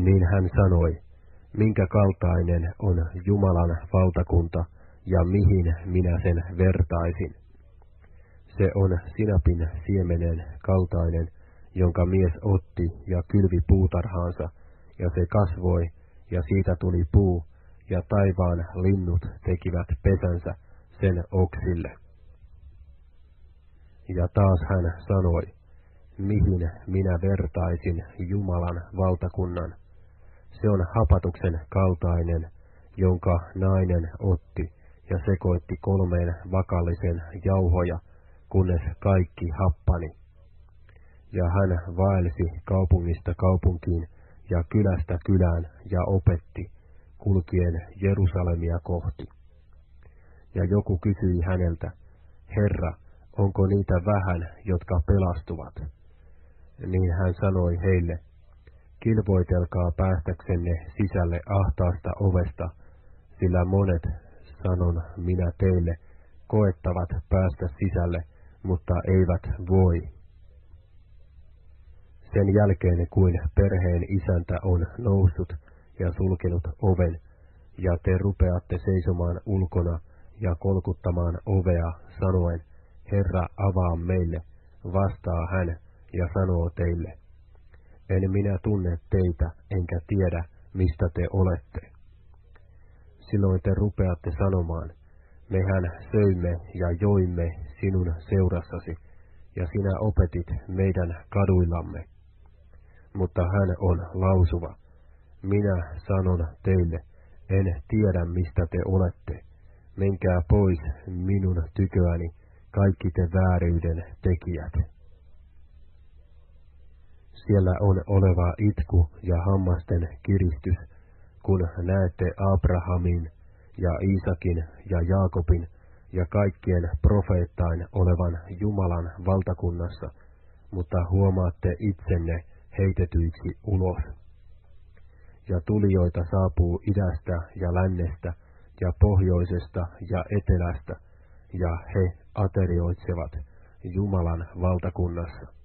Niin hän sanoi, minkä kaltainen on Jumalan valtakunta ja mihin minä sen vertaisin. Se on sinapin siemenen kaltainen, jonka mies otti ja kylvi puutarhaansa, ja se kasvoi, ja siitä tuli puu, ja taivaan linnut tekivät pesänsä sen oksille. Ja taas hän sanoi, mihin minä vertaisin Jumalan valtakunnan. Se on hapatuksen kaltainen, jonka nainen otti ja sekoitti kolmeen vakallisen jauhoja, kunnes kaikki happani. Ja hän vaelsi kaupungista kaupunkiin ja kylästä kylään ja opetti, kulkien Jerusalemia kohti. Ja joku kysyi häneltä, Herra, onko niitä vähän, jotka pelastuvat? Niin hän sanoi heille, kilvoitelkaa päästäksenne sisälle ahtaasta ovesta, sillä monet, sanon minä teille, koettavat päästä sisälle, mutta eivät voi. Sen jälkeen kuin perheen isäntä on noussut ja sulkenut oven, ja te rupeatte seisomaan ulkona ja kolkuttamaan ovea, sanoen, Herra avaa meille, vastaa hän ja sanoo teille, en minä tunne teitä, enkä tiedä, mistä te olette. Silloin te rupeatte sanomaan, mehän söimme ja joimme sinun seurassasi, ja sinä opetit meidän kaduillamme. Mutta hän on lausuva, minä sanon teille, en tiedä mistä te olette, menkää pois minun tyköäni, kaikki te vääryyden tekijät. Siellä on oleva itku ja hammasten kiristys, kun näette Abrahamin ja Iisakin ja Jaakobin ja kaikkien profeettain olevan Jumalan valtakunnassa, mutta huomaatte itsenne heitetyiksi ulos. Ja tulijoita saapuu idästä ja lännestä ja pohjoisesta ja etelästä, ja he aterioitsevat Jumalan valtakunnassa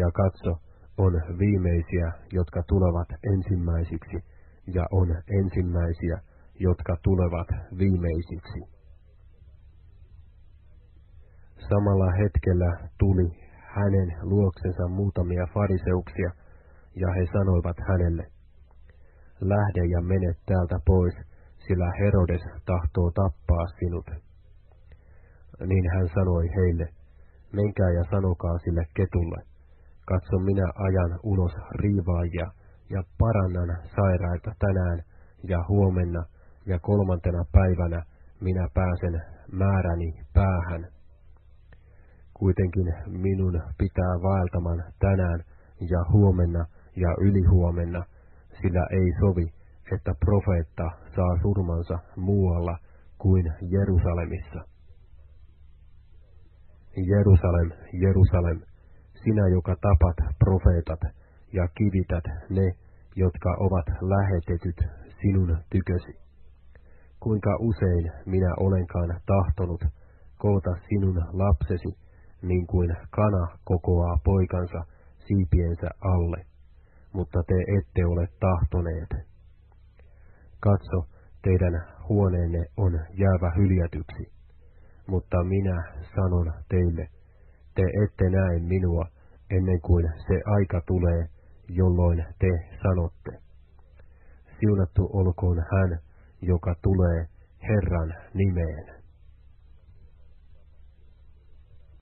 ja katso, on viimeisiä, jotka tulevat ensimmäisiksi, ja on ensimmäisiä, jotka tulevat viimeisiksi. Samalla hetkellä tuli hänen luoksensa muutamia fariseuksia, ja he sanoivat hänelle, Lähde ja mene täältä pois, sillä Herodes tahtoo tappaa sinut. Niin hän sanoi heille, menkää ja sanokaa sille ketulle, Katso, minä ajan ulos riivaajia ja parannan sairaita tänään ja huomenna ja kolmantena päivänä minä pääsen määräni päähän. Kuitenkin minun pitää vaeltaman tänään ja huomenna ja ylihuomenna, sillä ei sovi, että profeetta saa surmansa muualla kuin Jerusalemissa. Jerusalem, Jerusalem, sinä, joka tapat profeetat ja kivität ne, jotka ovat lähetetyt sinun tykösi. Kuinka usein minä olenkaan tahtonut koota sinun lapsesi, niin kuin kana kokoaa poikansa siipiensä alle, mutta te ette ole tahtoneet. Katso, teidän huoneenne on jäävä hyljätyksi, mutta minä sanon teille, te ette näe minua ennen kuin se aika tulee, jolloin te sanotte. Siunattu olkoon hän, joka tulee Herran nimeen.